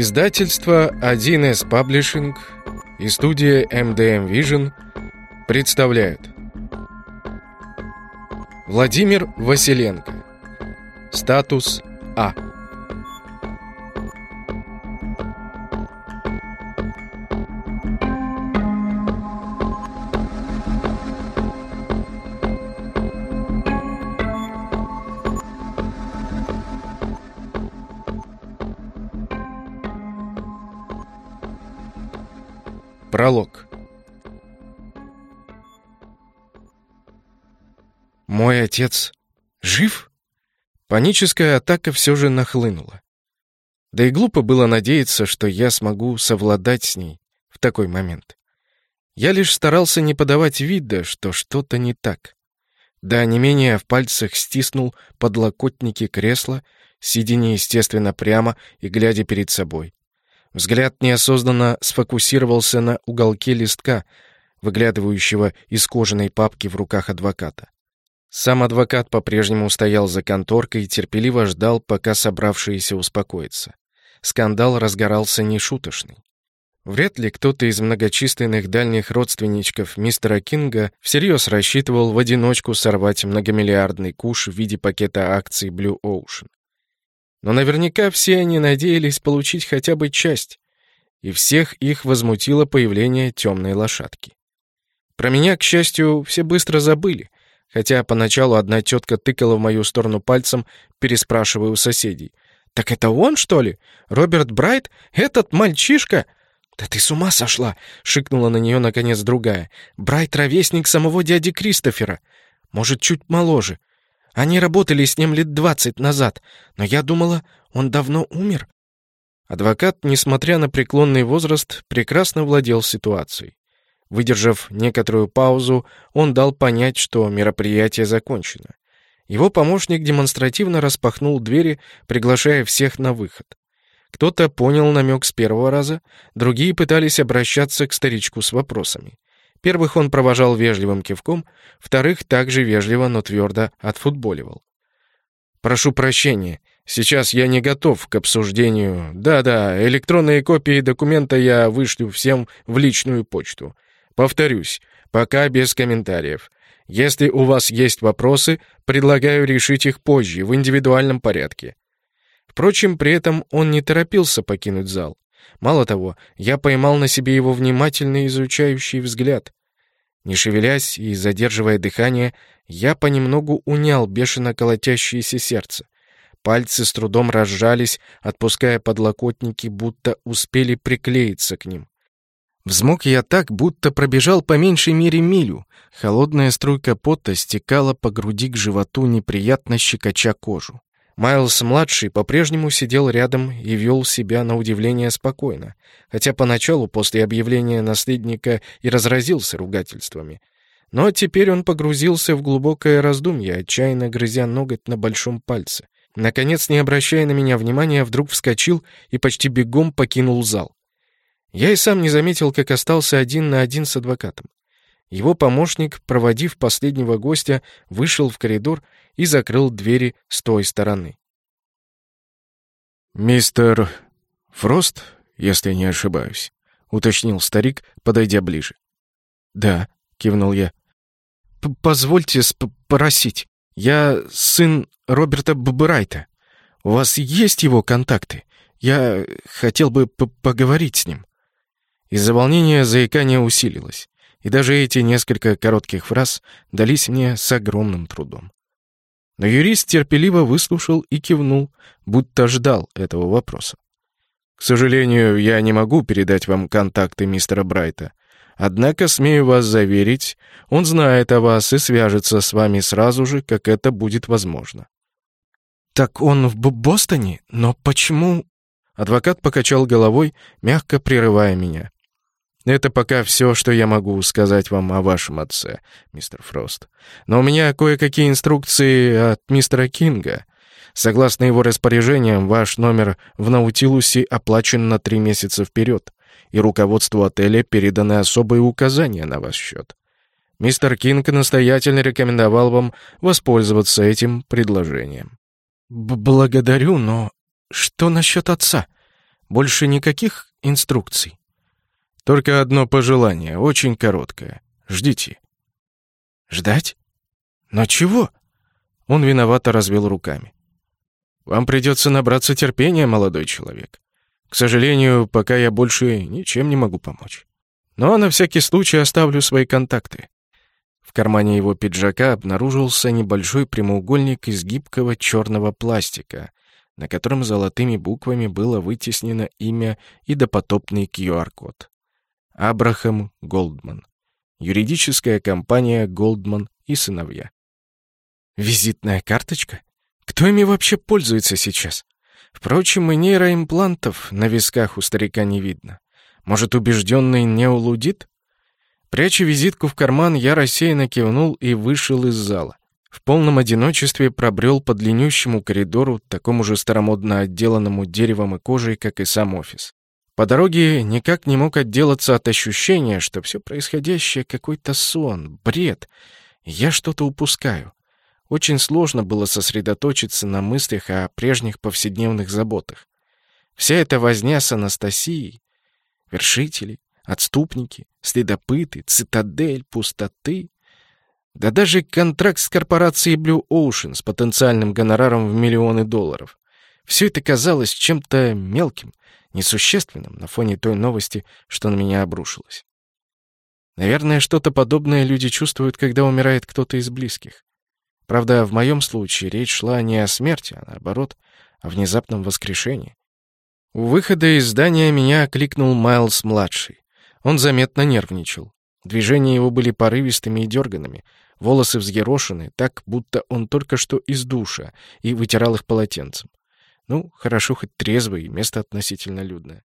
Издательство 1С Publishing и студия MDM Vision представляют. Владимир Василенко. Статус А Пролог Мой отец жив? Паническая атака все же нахлынула. Да и глупо было надеяться, что я смогу совладать с ней в такой момент. Я лишь старался не подавать вида, что что-то не так. Да не менее в пальцах стиснул подлокотники кресла, сидя неестественно прямо и глядя перед собой. Взгляд неосознанно сфокусировался на уголке листка, выглядывающего из кожаной папки в руках адвоката. Сам адвокат по-прежнему стоял за конторкой и терпеливо ждал, пока собравшиеся успокоятся. Скандал разгорался нешуточный. Вряд ли кто-то из многочисленных дальних родственничков мистера Кинга всерьез рассчитывал в одиночку сорвать многомиллиардный куш в виде пакета акций Blue Ocean. Но наверняка все они надеялись получить хотя бы часть, и всех их возмутило появление темной лошадки. Про меня, к счастью, все быстро забыли, хотя поначалу одна тетка тыкала в мою сторону пальцем, переспрашивая у соседей. «Так это он, что ли? Роберт Брайт? Этот мальчишка?» «Да ты с ума сошла!» — шикнула на нее, наконец, другая. «Брайт — ровесник самого дяди Кристофера. Может, чуть моложе. Они работали с ним лет двадцать назад, но я думала, он давно умер». Адвокат, несмотря на преклонный возраст, прекрасно владел ситуацией. Выдержав некоторую паузу, он дал понять, что мероприятие закончено. Его помощник демонстративно распахнул двери, приглашая всех на выход. Кто-то понял намек с первого раза, другие пытались обращаться к старичку с вопросами. Первых он провожал вежливым кивком, вторых также вежливо, но твердо отфутболивал. «Прошу прощения, сейчас я не готов к обсуждению. Да-да, электронные копии документа я вышлю всем в личную почту. Повторюсь, пока без комментариев. Если у вас есть вопросы, предлагаю решить их позже, в индивидуальном порядке». Впрочем, при этом он не торопился покинуть зал. Мало того, я поймал на себе его внимательный изучающий взгляд. Не шевелясь и задерживая дыхание, я понемногу унял бешено колотящееся сердце. Пальцы с трудом разжались, отпуская подлокотники, будто успели приклеиться к ним. Взмок я так, будто пробежал по меньшей мере милю. Холодная струйка пота стекала по груди к животу, неприятно щекоча кожу. Майлз-младший по-прежнему сидел рядом и вел себя на удивление спокойно, хотя поначалу после объявления наследника и разразился ругательствами. Но теперь он погрузился в глубокое раздумье, отчаянно грызя ноготь на большом пальце. Наконец, не обращая на меня внимания, вдруг вскочил и почти бегом покинул зал. Я и сам не заметил, как остался один на один с адвокатом. Его помощник, проводив последнего гостя, вышел в коридор и закрыл двери с той стороны. «Мистер Фрост, если не ошибаюсь», — уточнил старик, подойдя ближе. «Да», — кивнул я. «Позвольте спросить. Я сын Роберта Брайта. У вас есть его контакты? Я хотел бы поговорить с ним». Из-за волнения заикание усилилось, и даже эти несколько коротких фраз дались мне с огромным трудом. Но юрист терпеливо выслушал и кивнул, будто ждал этого вопроса. «К сожалению, я не могу передать вам контакты мистера Брайта. Однако, смею вас заверить, он знает о вас и свяжется с вами сразу же, как это будет возможно». «Так он в Бостоне? Но почему...» Адвокат покачал головой, мягко прерывая меня. Это пока все, что я могу сказать вам о вашем отце, мистер Фрост. Но у меня кое-какие инструкции от мистера Кинга. Согласно его распоряжениям, ваш номер в Наутилусе оплачен на три месяца вперед, и руководству отеля переданы особые указания на ваш счет. Мистер Кинг настоятельно рекомендовал вам воспользоваться этим предложением. «Благодарю, но что насчет отца?» Больше никаких инструкций. Только одно пожелание, очень короткое. Ждите. Ждать? Но чего? Он виновато развел руками. Вам придется набраться терпения, молодой человек. К сожалению, пока я больше ничем не могу помочь. Но на всякий случай оставлю свои контакты. В кармане его пиджака обнаружился небольшой прямоугольник из гибкого черного пластика, на котором золотыми буквами было вытеснено имя и допотопный QR-код. Абрахам Голдман. Юридическая компания «Голдман и сыновья». Визитная карточка? Кто ими вообще пользуется сейчас? Впрочем, и нейроимплантов на висках у старика не видно. Может, убежденный не улудит? Пряча визитку в карман, я рассеянно кивнул и вышел из зала. В полном одиночестве пробрел по длиннющему коридору, такому же старомодно отделанному деревом и кожей, как и сам офис. По дороге никак не мог отделаться от ощущения, что все происходящее какой-то сон, бред. Я что-то упускаю. Очень сложно было сосредоточиться на мыслях о прежних повседневных заботах. Вся эта возня с Анастасией, вершители, отступники, следопыты, цитадель, пустоты. Да даже контракт с корпорацией Blue Ocean с потенциальным гонораром в миллионы долларов. Все это казалось чем-то мелким, несущественным на фоне той новости, что на меня обрушилось. Наверное, что-то подобное люди чувствуют, когда умирает кто-то из близких. Правда, в моем случае речь шла не о смерти, а наоборот, о внезапном воскрешении. У выхода из здания меня окликнул Майлз-младший. Он заметно нервничал. Движения его были порывистыми и дерганными, волосы взъерошены, так, будто он только что из душа и вытирал их полотенцем. Ну, хорошо, хоть трезвый, место относительно людное.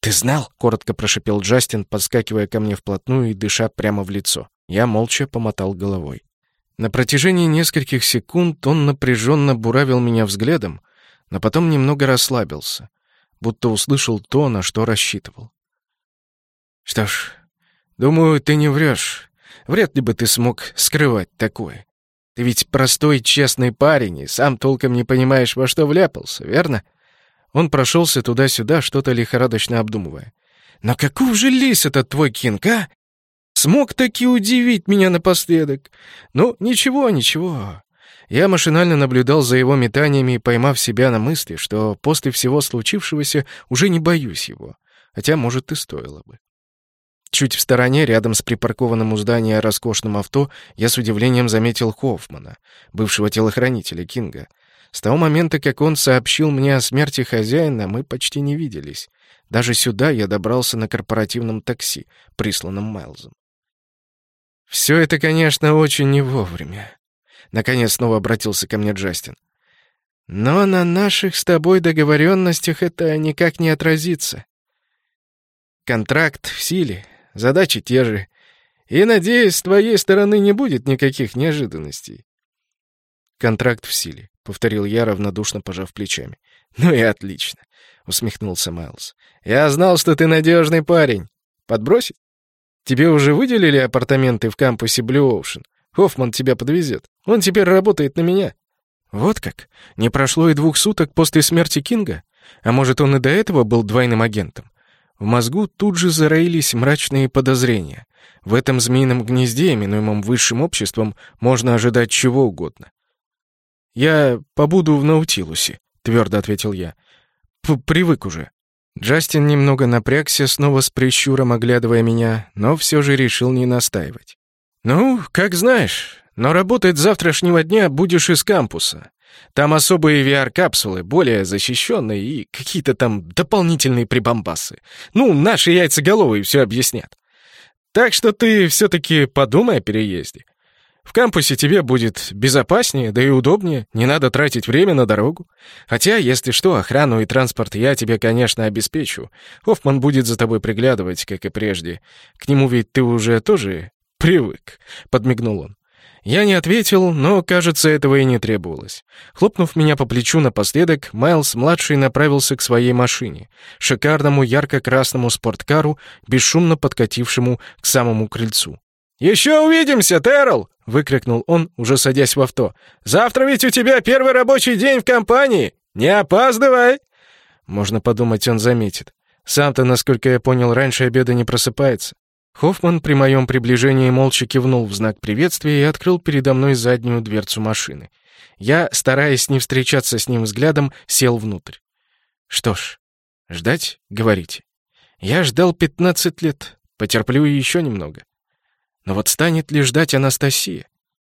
«Ты знал?» — коротко прошипел Джастин, подскакивая ко мне вплотную и дыша прямо в лицо. Я молча помотал головой. На протяжении нескольких секунд он напряженно буравил меня взглядом, но потом немного расслабился, будто услышал то, на что рассчитывал. «Что ж, думаю, ты не врешь. Вряд ли бы ты смог скрывать такое. Ты ведь простой, честный парень и сам толком не понимаешь, во что вляпался, верно?» Он прошелся туда-сюда, что-то лихорадочно обдумывая. «Но каков же лис этот твой Кинг, а? Смог таки удивить меня напоследок. Ну, ничего, ничего. Я машинально наблюдал за его метаниями, поймав себя на мысли, что после всего случившегося уже не боюсь его. Хотя, может, и стоило бы. Чуть в стороне, рядом с припаркованным у здания роскошным авто, я с удивлением заметил Хоффмана, бывшего телохранителя Кинга. С того момента, как он сообщил мне о смерти хозяина, мы почти не виделись. Даже сюда я добрался на корпоративном такси, присланном Майлзом. Все это, конечно, очень не вовремя. Наконец снова обратился ко мне Джастин. Но на наших с тобой договоренностях это никак не отразится. Контракт в силе, задачи те же. И, надеюсь, с твоей стороны не будет никаких неожиданностей. Контракт в силе, — повторил я, равнодушно пожав плечами. «Ну и отлично», — усмехнулся Майлз. «Я знал, что ты надежный парень. Подбросить?» Тебе уже выделили апартаменты в кампусе Blue Ocean? Хоффман тебя подвезет. Он теперь работает на меня». «Вот как? Не прошло и двух суток после смерти Кинга? А может, он и до этого был двойным агентом?» В мозгу тут же зароились мрачные подозрения. В этом змеином гнезде, именуемом высшим обществом, можно ожидать чего угодно. «Я побуду в Наутилусе», — твердо ответил я. П «Привык уже». Джастин немного напрягся, снова с прищуром оглядывая меня, но все же решил не настаивать. «Ну, как знаешь, но работать с завтрашнего дня будешь из кампуса. Там особые VR-капсулы, более защищенные и какие-то там дополнительные прибамбасы. Ну, наши яйцеголовые все объяснят. Так что ты все-таки подумай о переезде. В кампусе тебе будет безопаснее, да и удобнее, не надо тратить время на дорогу. Хотя, если что, охрану и транспорт я тебе, конечно, обеспечу. Хоффман будет за тобой приглядывать, как и прежде. К нему ведь ты уже тоже привык», — подмигнул он. Я не ответил, но, кажется, этого и не требовалось. Хлопнув меня по плечу напоследок, Майлз-младший направился к своей машине, шикарному ярко-красному спорткару, бесшумно подкатившему к самому крыльцу. «Еще увидимся, Террел!» — выкрикнул он, уже садясь в авто. «Завтра ведь у тебя первый рабочий день в компании! Не опаздывай!» Можно подумать, он заметит. Сам-то, насколько я понял, раньше обеда не просыпается. Хоффман при моем приближении молча кивнул в знак приветствия и открыл передо мной заднюю дверцу машины. Я, стараясь не встречаться с ним взглядом, сел внутрь. Что ж, ждать, говорите. Я ждал пятнадцать лет, потерплю еще немного. Но вот станет ли ждать Анастасия?